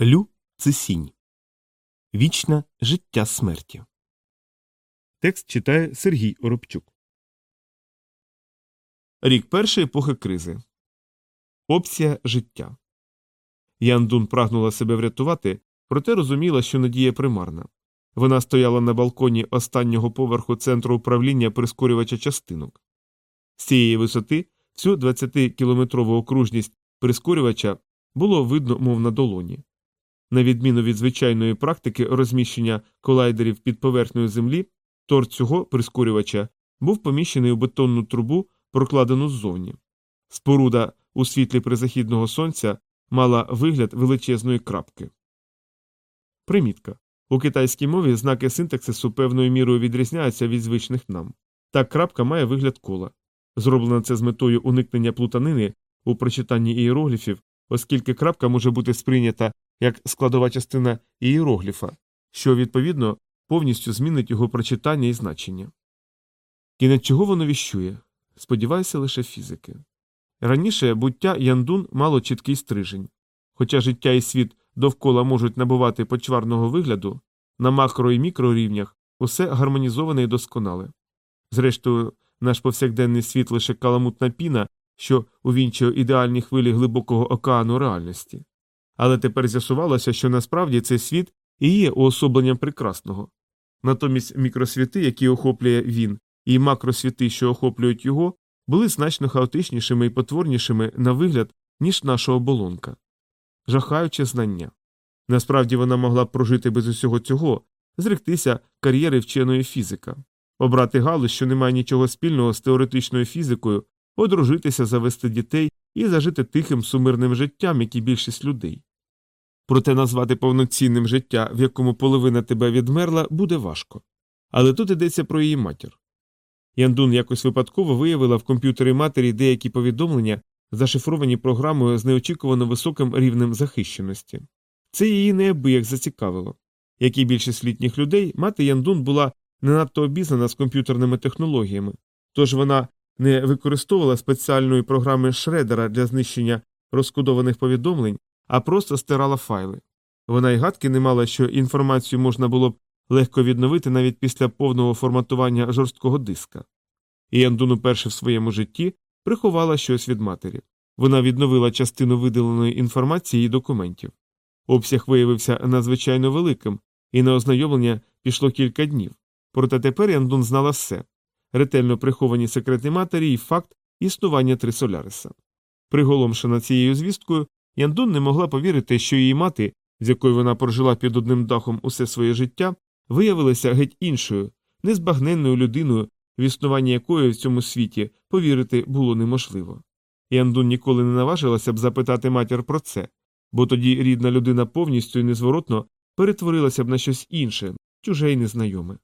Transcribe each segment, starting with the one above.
Лю це сінь. Вічне життя смерті. Текст читає Сергій Оробчук. Рік першої епохи кризи. Опція життя. Яндун прагнула себе врятувати, проте розуміла, що надія примарна. Вона стояла на балконі останнього поверху центру управління прискорювача частинок. З цієї висоти всю 20-кілометрову окружність прискорювача було видно, мов на долоні. На відміну від звичайної практики розміщення колайдерів під поверхнею землі, торт цього прискорювача був поміщений у бетонну трубу, прокладену ззовні. Споруда у світлі призахідного сонця мала вигляд величезної крапки. Примітка. У китайській мові знаки синтаксису певною мірою відрізняються від звичних нам. Так крапка має вигляд кола. Зроблено це з метою уникнення плутанини у прочитанні ієрогліфів, оскільки крапка може бути сприйнята як складова частина ієрогліфа, що, відповідно, повністю змінить його прочитання і значення. Кінець чого воно віщує? Сподіваюся, лише фізики. Раніше буття Яндун мало чіткий стрижень. Хоча життя і світ довкола можуть набувати почварного вигляду, на макро і мікрорівнях усе гармонізоване і досконале. Зрештою, наш повсякденний світ лише каламутна піна, що увінчує ідеальні хвилі глибокого океану реальності. Але тепер з'ясувалося, що насправді цей світ і є уособленням прекрасного. Натомість мікросвіти, які охоплює він, і макросвіти, що охоплюють його, були значно хаотичнішими і потворнішими на вигляд, ніж наша оболонка. Жахаюче знання. Насправді вона могла б прожити без усього цього, зректися кар'єри вченої фізика, обрати галузь, що не має нічого спільного з теоретичною фізикою, одружитися, завести дітей і зажити тихим сумирним життям, як і більшість людей. Проте назвати повноцінним життя, в якому половина тебе відмерла, буде важко. Але тут йдеться про її матір. Яндун якось випадково виявила в комп'ютері матері деякі повідомлення, зашифровані програмою з неочікувано високим рівнем захищеності. Це її неабияк зацікавило. Як і більшість літніх людей, мати Яндун була не надто обізнана з комп'ютерними технологіями, тож вона не використовувала спеціальної програми Шредера для знищення розкодованих повідомлень, а просто стирала файли. Вона й гадки не мала, що інформацію можна було б легко відновити навіть після повного форматування жорсткого диска. І Яндун уперше в своєму житті приховала щось від матері. Вона відновила частину видаленої інформації і документів. Обсяг виявився надзвичайно великим, і на ознайомлення пішло кілька днів. Проте тепер Яндун знала все ретельно приховані секрети матері і факт існування Трисоляриса. Приголомшена цією звісткою, Яндун не могла повірити, що її мати, з якою вона прожила під одним дахом усе своє життя, виявилася геть іншою, незбагненною людиною, в існування якої в цьому світі повірити було неможливо. Яндун ніколи не наважилася б запитати матір про це, бо тоді рідна людина повністю і незворотно перетворилася б на щось інше, чуже й незнайоме.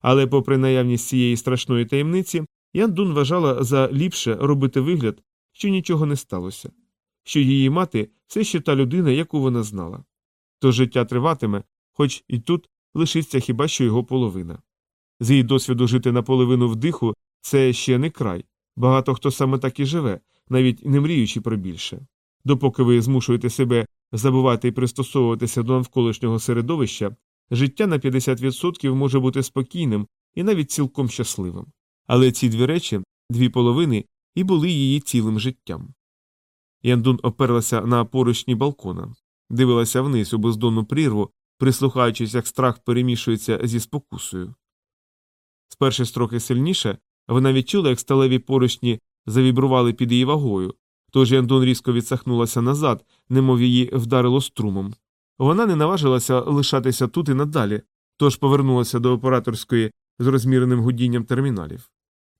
Але, попри наявність цієї страшної таємниці, Яндун вважала за ліпше робити вигляд, що нічого не сталося, що її мати все ще та людина, яку вона знала. То життя триватиме, хоч і тут лишиться хіба що його половина. З її досвіду жити наполовину вдиху це ще не край. Багато хто саме так і живе, навіть не мріючи про більше. Допоки ви змушуєте себе забувати і пристосовуватися до навколишнього середовища, життя на 50% може бути спокійним і навіть цілком щасливим. Але ці дві речі, дві половини, і були її цілим життям. Яндун оперлася на поручні балкона, дивилася вниз у бездонну прірву, прислухаючись, як страх перемішується зі спокусою. Сперши строки сильніше, вона відчула, як сталеві поручні завібрували під її вагою, тож Яндун різко відсахнулася назад, немов її вдарило струмом. Вона не наважилася лишатися тут і надалі, тож повернулася до операторської з розміреним гудінням терміналів.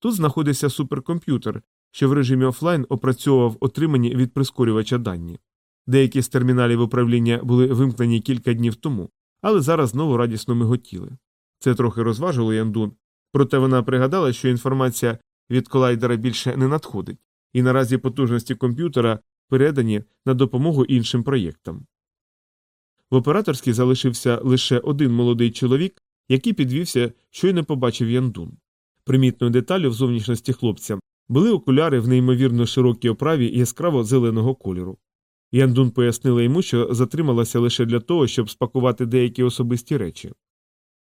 Тут знаходився суперкомп'ютер, що в режимі офлайн опрацьовував отримані від прискорювача дані. Деякі з терміналів управління були вимкнені кілька днів тому, але зараз знову радісно миготіли. Це трохи розважило Яндун, проте вона пригадала, що інформація від колайдера більше не надходить, і наразі потужності комп'ютера передані на допомогу іншим проєктам. В операторській залишився лише один молодий чоловік, який підвівся, щойно побачив Яндун. Примітною деталю в зовнішності хлопця були окуляри в неймовірно широкій оправі яскраво зеленого кольору. Яндун пояснила йому, що затрималася лише для того, щоб спакувати деякі особисті речі.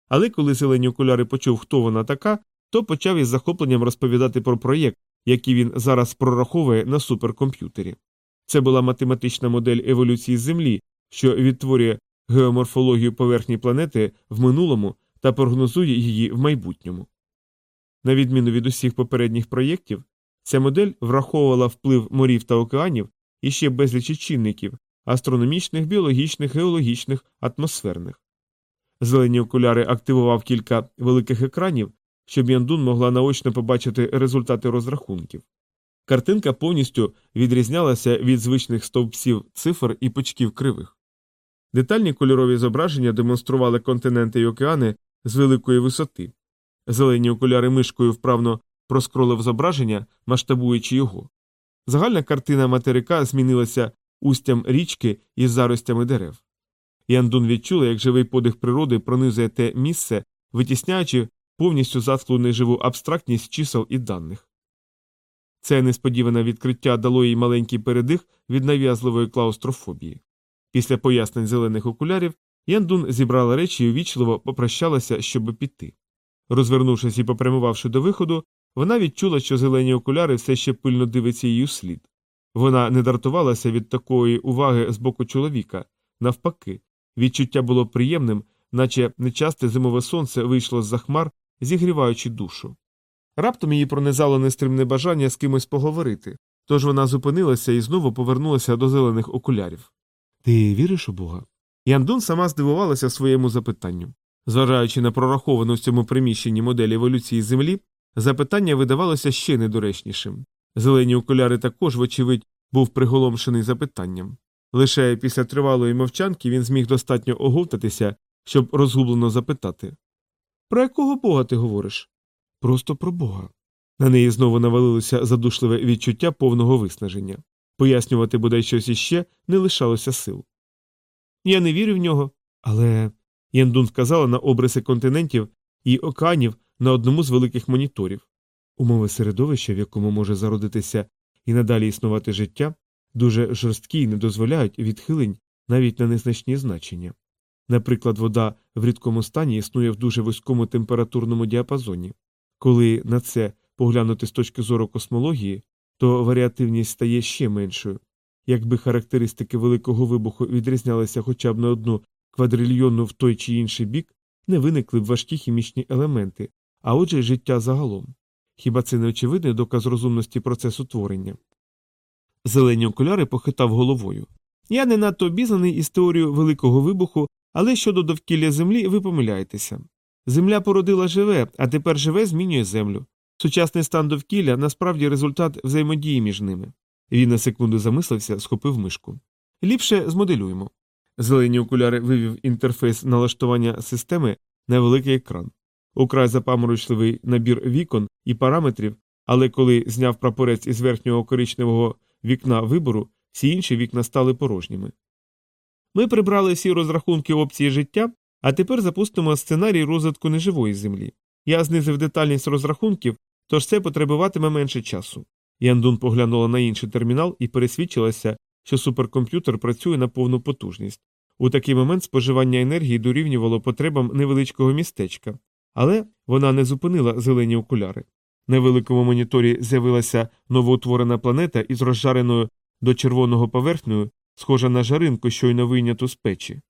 Але коли зелені окуляри почув, хто вона така, то почав із захопленням розповідати про проєкт, який він зараз прораховує на суперкомп'ютері. Це була математична модель еволюції Землі, що відтворює геоморфологію поверхні планети в минулому та прогнозує її в майбутньому. На відміну від усіх попередніх проєктів, ця модель враховувала вплив морів та океанів і ще безлічі чинників астрономічних, біологічних, геологічних, атмосферних. Зелені окуляри активував кілька великих екранів, щоб Яндун могла наочно побачити результати розрахунків. Картинка повністю відрізнялася від звичних стовпців цифр і почків кривих. Детальні кольорові зображення демонстрували континенти й океани з великої висоти. Зелені окуляри мишкою вправно проскролив зображення, масштабуючи його. Загальна картина материка змінилася устям річки із заростями дерев. Яндун відчула, як живий подих природи пронизує те місце, витісняючи повністю затхлу неживу абстрактність чисел і даних. Це несподіване відкриття дало їй маленький передих від нав'язливої клаустрофобії. Після пояснень зелених окулярів Яндун зібрала речі і увічливо попрощалася, щоб піти. Розвернувшись і попрямувавши до виходу, вона відчула, що зелені окуляри все ще пильно дивиться її слід. Вона не дратувалася від такої уваги з боку чоловіка. Навпаки, відчуття було приємним, наче нечасте зимове сонце вийшло з за хмар, зігріваючи душу. Раптом її пронизало нестримне бажання з кимось поговорити, тож вона зупинилася і знову повернулася до зелених окулярів. Ти віриш у Бога? Яндун сама здивувалася своєму запитанню. Зважаючи на прораховану в цьому приміщенні модель еволюції Землі, запитання видавалося ще недоречнішим. Зелені окуляри також, вочевидь, був приголомшений запитанням. Лише після тривалої мовчанки він зміг достатньо оговтатися, щоб розгублено запитати Про якого бога ти говориш? Просто про Бога. На неї знову навалилося задушливе відчуття повного виснаження. Пояснювати бодай щось іще не лишалося сил. Я не вірю в нього, але. Яндун вказала на обриси континентів і океанів на одному з великих моніторів. Умови середовища, в якому може зародитися і надалі існувати життя, дуже жорсткі і не дозволяють відхилень навіть на незначні значення. Наприклад, вода в рідкому стані існує в дуже вузькому температурному діапазоні. Коли на це поглянути з точки зору космології, то варіативність стає ще меншою. Якби характеристики великого вибуху відрізнялися хоча б на одну квадрильйонну в той чи інший бік, не виникли б важкі хімічні елементи, а отже, життя загалом. Хіба це не очевидний доказ розумності процесу творення? Зелені окуляри похитав головою. Я не надто обізнаний із теорією великого вибуху, але щодо довкілля Землі ви помиляєтеся. Земля породила живе, а тепер живе змінює землю. Сучасний стан довкілля насправді результат взаємодії між ними. Він на секунду замислився, схопив мишку. Ліпше змоделюємо. Зелені окуляри вивів інтерфейс налаштування системи на великий екран. Украй запаморочливий набір вікон і параметрів, але коли зняв прапорець із верхнього коричневого вікна вибору, всі інші вікна стали порожніми. Ми прибрали всі розрахунки опції життя, а тепер запустимо сценарій розвитку неживої землі. Я знизив детальність розрахунків, тож це потребуватиме менше часу. Яндун поглянула на інший термінал і пересвідчилася, що суперкомп'ютер працює на повну потужність. У такий момент споживання енергії дорівнювало потребам невеличкого містечка, але вона не зупинила зелені окуляри. На великому моніторі з'явилася новоутворена планета із розжареною до червоного поверхнею, схожа на жаринку, щойно вийняту з печі.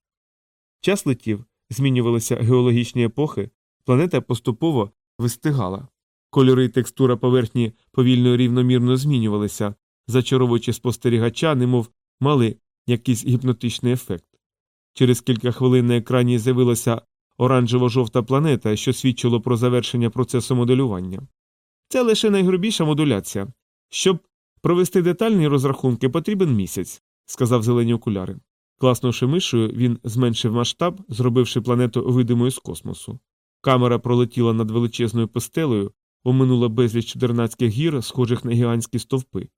Час летів, змінювалися геологічні епохи, планета поступово вистигала. Кольори і текстура поверхні повільно рівномірно змінювалися, зачаровуючи спостерігача, немов мали якийсь гіпнотичний ефект. Через кілька хвилин на екрані з'явилася оранжево-жовта планета, що свідчило про завершення процесу моделювання. Це лише найгрубіша модуляція. Щоб провести детальні розрахунки, потрібен місяць, сказав зелені окуляри. Класнувши мишою, він зменшив масштаб, зробивши планету видимою з космосу. Камера пролетіла над величезною постелею, оминула безліч чудернацьких гір, схожих на гігантські стовпи.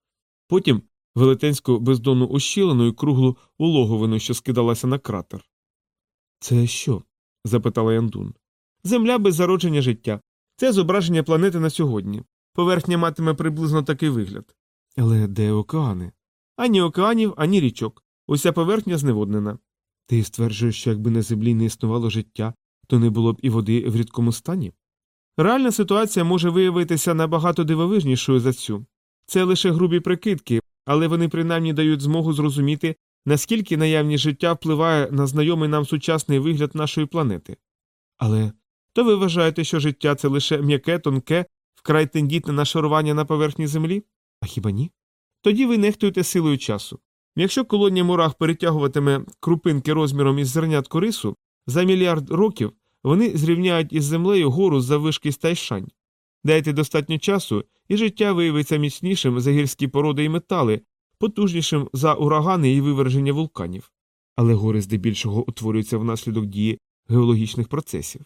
Потім велетенську бездонну ущілину і круглу улоговину, що скидалася на кратер. Це що? запитала Яндун. Земля без зародження життя. Це зображення планети на сьогодні. Поверхня матиме приблизно такий вигляд. Але де океани? Ані океанів, ані річок. уся поверхня зневоднена. Ти стверджуєш, що якби на землі не існувало життя, то не було б і води в рідкому стані? Реальна ситуація може виявитися набагато дивовижнішою за цю. Це лише грубі прикидки, але вони принаймні дають змогу зрозуміти, наскільки наявність життя впливає на знайомий нам сучасний вигляд нашої планети. Але то ви вважаєте, що життя це лише м'яке, тонке, вкрай тендітне нашарування на поверхні землі? А хіба ні? Тоді ви нехтуєте силою часу. Якщо колонія мурах перетягуватиме крупинки розміром із зернятку рису, за мільярд років вони зрівняють із землею гору за вишки стайшань. Дайте достатньо часу, і життя виявиться міцнішим за гірські породи і метали, потужнішим за урагани і виверження вулканів. Але гори здебільшого утворюються внаслідок дії геологічних процесів.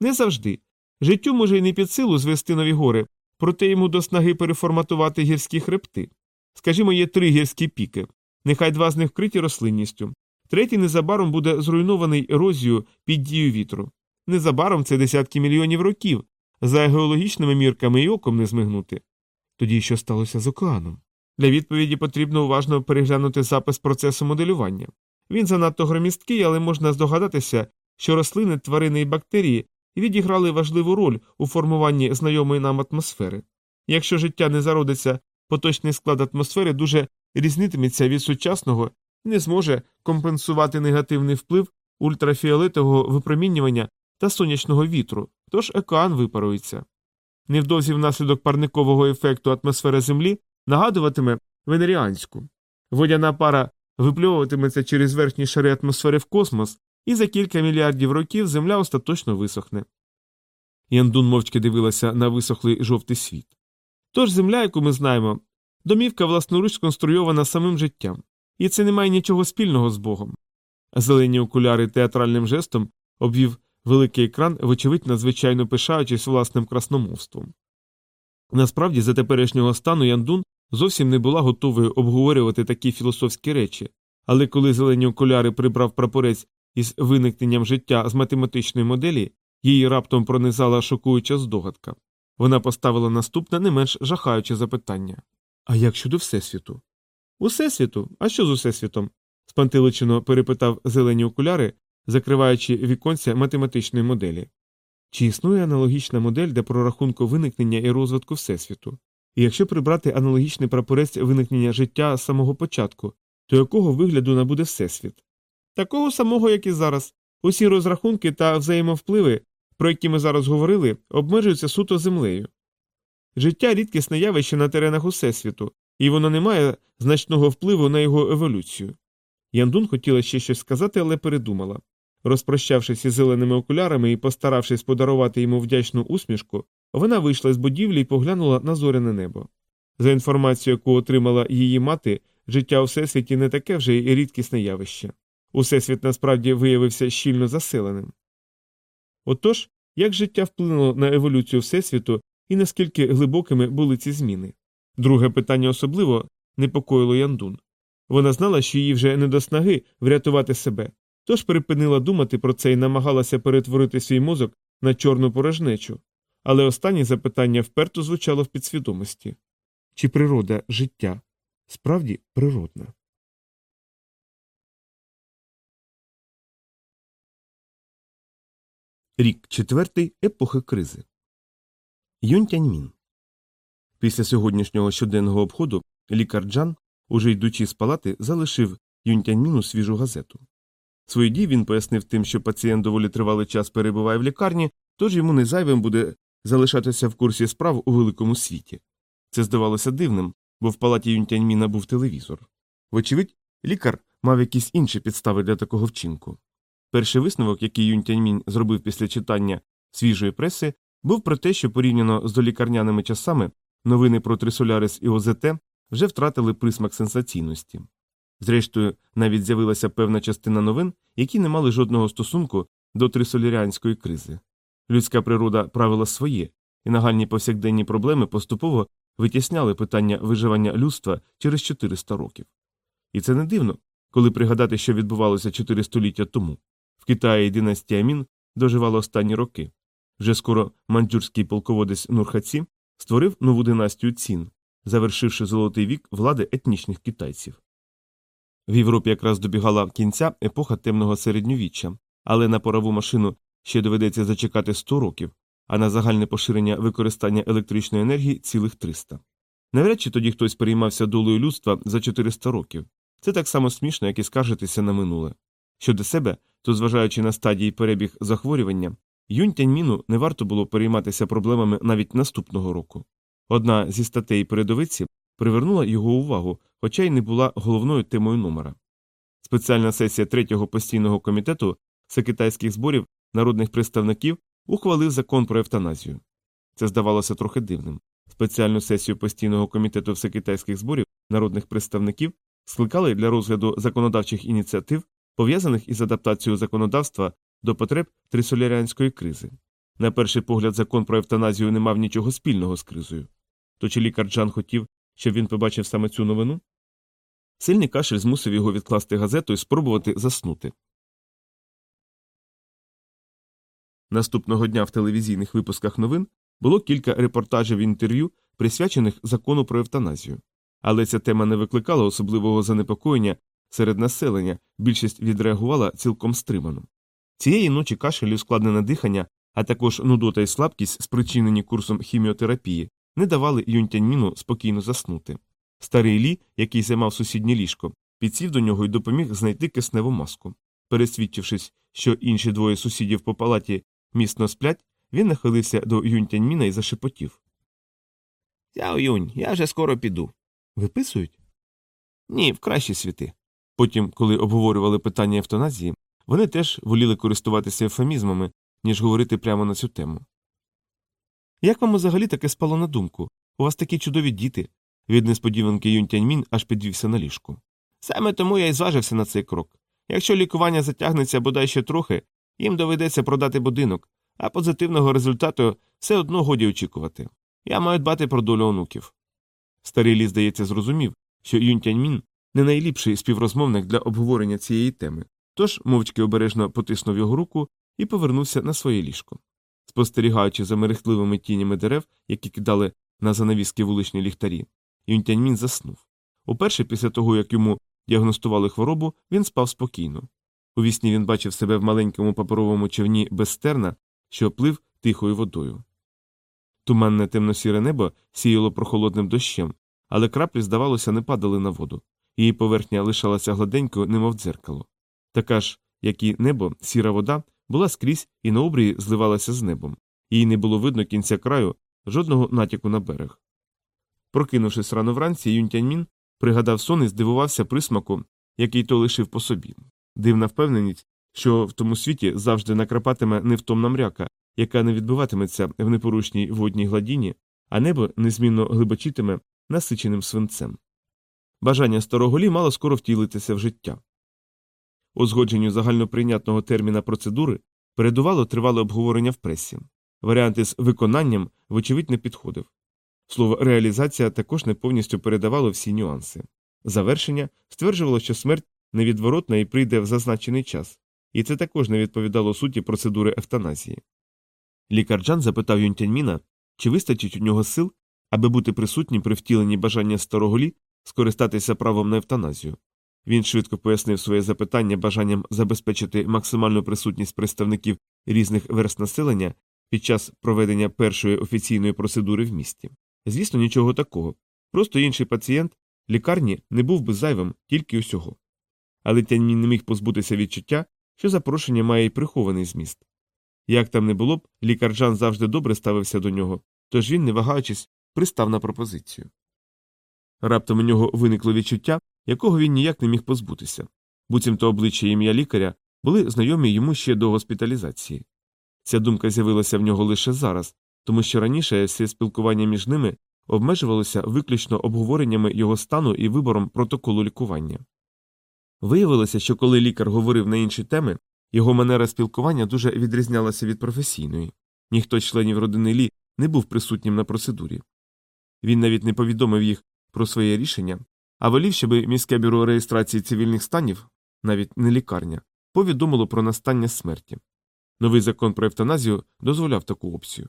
Не завжди. Життю може й не під силу звести нові гори, проте йому до снаги переформатувати гірські хребти. Скажімо, є три гірські піки, нехай два з них вкриті рослинністю, третій незабаром буде зруйнований ерозією під дією вітру. Незабаром це десятки мільйонів років, за геологічними мірками і оком не змигнути. Тоді що сталося з океаном? Для відповіді потрібно уважно переглянути запис процесу моделювання. Він занадто громісткий, але можна здогадатися, що рослини, тварини і бактерії відіграли важливу роль у формуванні знайомої нам атмосфери. Якщо життя не зародиться, поточний склад атмосфери дуже різнитиметься від сучасного і не зможе компенсувати негативний вплив ультрафіолетового випромінювання та сонячного вітру, тож океан випарується. Невдовзі внаслідок парникового ефекту атмосфера Землі нагадуватиме венеріанську. Водяна пара випльовуватиметься через верхні шари атмосфери в космос, і за кілька мільярдів років Земля остаточно висохне. Яндун мовчки дивилася на висохлий жовтий світ. Тож земля, яку ми знаємо, домівка власноруч сконструйована самим життям, і це не має нічого спільного з Богом. Зелені окуляри театральним жестом обвів великий екран, вочевидь, надзвичайно пишаючись власним красномовством. Насправді, за теперішнього стану Яндун зовсім не була готовою обговорювати такі філософські речі, але коли зелені окуляри прибрав прапорець із виникненням життя з математичної моделі, її раптом пронизала шокуюча здогадка. Вона поставила наступне не менш жахаюче запитання А як щодо Всесвіту? Усесвіту? А що з Усесвітом? спантиличено перепитав зелені окуляри, закриваючи віконця математичної моделі. Чи існує аналогічна модель для прорахунку виникнення і розвитку Всесвіту? І якщо прибрати аналогічний прапорець виникнення життя з самого початку, то якого вигляду набуде Всесвіт? Такого самого, як і зараз. Усі розрахунки та взаємовпливи, про які ми зараз говорили, обмежуються суто землею. Життя рідкісне явище на теренах Усесвіту, і воно не має значного впливу на його еволюцію. Яндун хотіла ще щось сказати, але передумала. Розпрощавшись із зеленими окулярами і постаравшись подарувати йому вдячну усмішку, вона вийшла з будівлі і поглянула на зоряне небо. За інформацією, яку отримала її мати, життя у всесвіті не таке вже й рідкісне явище. Усесвіт насправді виявився щільно заселеним. Отож, як життя вплинуло на еволюцію Всесвіту і наскільки глибокими були ці зміни? Друге питання особливо непокоїло Яндун. Вона знала, що їй вже не до снаги врятувати себе, тож припинила думати про це і намагалася перетворити свій мозок на чорну порожнечу. Але останнє запитання вперто звучало в підсвідомості чи природа життя справді природна? Рік четвертий епохи кризи. Юнь Тяньмін. Після сьогоднішнього щоденного обходу лікар Джан, уже йдучи з палати, залишив Юнь Тяньміну свіжу газету. Свої дії він пояснив тим, що пацієнт доволі тривалий час перебуває в лікарні, тож йому не зайвим буде залишатися в курсі справ у великому світі. Це здавалося дивним, бо в палаті Юнь Тяньміна був телевізор. Вочевидь, лікар мав якісь інші підстави для такого вчинку. Перший висновок, який Юнтяньмінь зробив після читання свіжої преси, був про те, що порівняно з долікарняними часами новини про Трисолярис і ОЗТ вже втратили присмак сенсаційності. Зрештою, навіть з'явилася певна частина новин, які не мали жодного стосунку до трисоляріанської кризи. Людська природа правила своє, і нагальні повсякденні проблеми поступово витісняли питання виживання людства через 400 років. І це не дивно, коли пригадати, що відбувалося 4 століття тому. В Китаї династія Мін доживала останні роки. Вже скоро манджурський полководець Нурхаці створив нову династію цін, завершивши золотий вік влади етнічних китайців. В Європі якраз добігала кінця епоха темного середньовіччя, але на парову машину ще доведеться зачекати 100 років, а на загальне поширення використання електричної енергії цілих 300. Навряд чи тоді хтось переймався долею людства за 400 років. Це так само смішно, як і скаржитися на минуле. Щодо себе, то, зважаючи на стадії перебіг захворювання, Юнь Тяньміну не варто було перейматися проблемами навіть наступного року. Одна зі статей передовиці привернула його увагу, хоча й не була головною темою номера. Спеціальна сесія третього постійного комітету всекитайських зборів народних представників ухвалив закон про евтаназію. Це здавалося трохи дивним. Спеціальну сесію постійного комітету всекитайських зборів народних представників скликали для розгляду законодавчих ініціатив, пов'язаних із адаптацією законодавства до потреб трисоляріанської кризи. На перший погляд, закон про евтаназію не мав нічого спільного з кризою. То чи лікар Джан хотів, щоб він побачив саме цю новину? Сильний кашель змусив його відкласти газету і спробувати заснути. Наступного дня в телевізійних випусках новин було кілька репортажів інтерв'ю, присвячених закону про евтаназію. Але ця тема не викликала особливого занепокоєння серед населення, більшість відреагувала цілком стримано. Цієї ночі кашель і ускладнене дихання, а також нудота і слабкість, спричинені курсом хіміотерапії, не давали Юнтяньміну спокійно заснути. Старий Лі, який займав сусіднє ліжко, підсів до нього і допоміг знайти кисневу маску. Пересвідчившись, що інші двоє сусідів по палаті міцно сплять, він нахилився до Юнтяньміна і зашепотів. Сяо Юнь, я вже скоро піду. Виписують? Ні, в кращі світи. Потім, коли обговорювали питання евтаназії, вони теж воліли користуватися ефемізмами, ніж говорити прямо на цю тему. Як вам взагалі таке спало на думку? У вас такі чудові діти. Від несподіванки Юнь Тяньмін аж підвівся на ліжку. Саме тому я й зважився на цей крок. Якщо лікування затягнеться бодай ще трохи, їм доведеться продати будинок, а позитивного результату все одно годі очікувати. Я маю дбати про долю онуків. Старий лі, здається, зрозумів, що Юнь Тяньмін не найліпший співрозмовник для обговорення цієї теми, тож мовчки обережно потиснув його руку і повернувся на своє ліжко. Спостерігаючи за мерехтливими тінями дерев, які кидали на занавіски вуличні ліхтарі, Юнь Тяньмін заснув. Уперше після того, як йому діагностували хворобу, він спав спокійно. У вісні він бачив себе в маленькому паперовому човні без стерна, що плив тихою водою. Туманне темно-сіре небо сіяло прохолодним дощем, але краплі, здавалося, не падали на воду. Її поверхня лишалася гладенькою, немов дзеркало. Така ж, як і небо, сіра вода була скрізь і на обрії зливалася з небом. Їй не було видно кінця краю, жодного натяку на берег. Прокинувшись рано вранці, Юнтяньмін пригадав сон і здивувався присмаку, який то лишив по собі. Дивна впевненість, що в тому світі завжди накрапатиме невтомна мряка, яка не відбиватиметься в непорушній водній гладіні, а небо незмінно глибочитиме насиченим свинцем. Бажання старого лі мало скоро втілитися в життя. Узгодженню загальноприйнятного терміна процедури передувало тривале обговорення в пресі. Варіанти з виконанням, вочевидь, не підходив. Слово реалізація також не повністю передавало всі нюанси. Завершення стверджувало, що смерть невідворотна і прийде в зазначений час, і це також не відповідало суті процедури евтаназії. Лікар Джан запитав Юнтяньміна, чи вистачить у нього сил, аби бути присутнім при втіленні бажання старого лі скористатися правом на евтаназію. Він швидко пояснив своє запитання бажанням забезпечити максимальну присутність представників різних верст населення під час проведення першої офіційної процедури в місті. Звісно, нічого такого. Просто інший пацієнт лікарні не був би зайвим тільки усього. Але Тяньмін не міг позбутися відчуття, що запрошення має й прихований зміст. Як там не було б, лікар Джан завжди добре ставився до нього, тож він, не вагаючись, пристав на пропозицію. Раптом у нього виникло відчуття, якого він ніяк не міг позбутися. Буцімто обличчя і ім'я лікаря були знайомі йому ще до госпіталізації. Ця думка з'явилася в нього лише зараз, тому що раніше все спілкування між ними обмежувалося виключно обговореннями його стану і вибором протоколу лікування. Виявилося, що коли лікар говорив на інші теми, його манера спілкування дуже відрізнялася від професійної. Ніхто з членів родини Лі не був присутнім на процедурі. Він навіть не повідомив їх про своє рішення, а волів, щоб міське бюро реєстрації цивільних станів, навіть не лікарня, повідомило про настання смерті. Новий закон про евтаназію дозволяв таку опцію.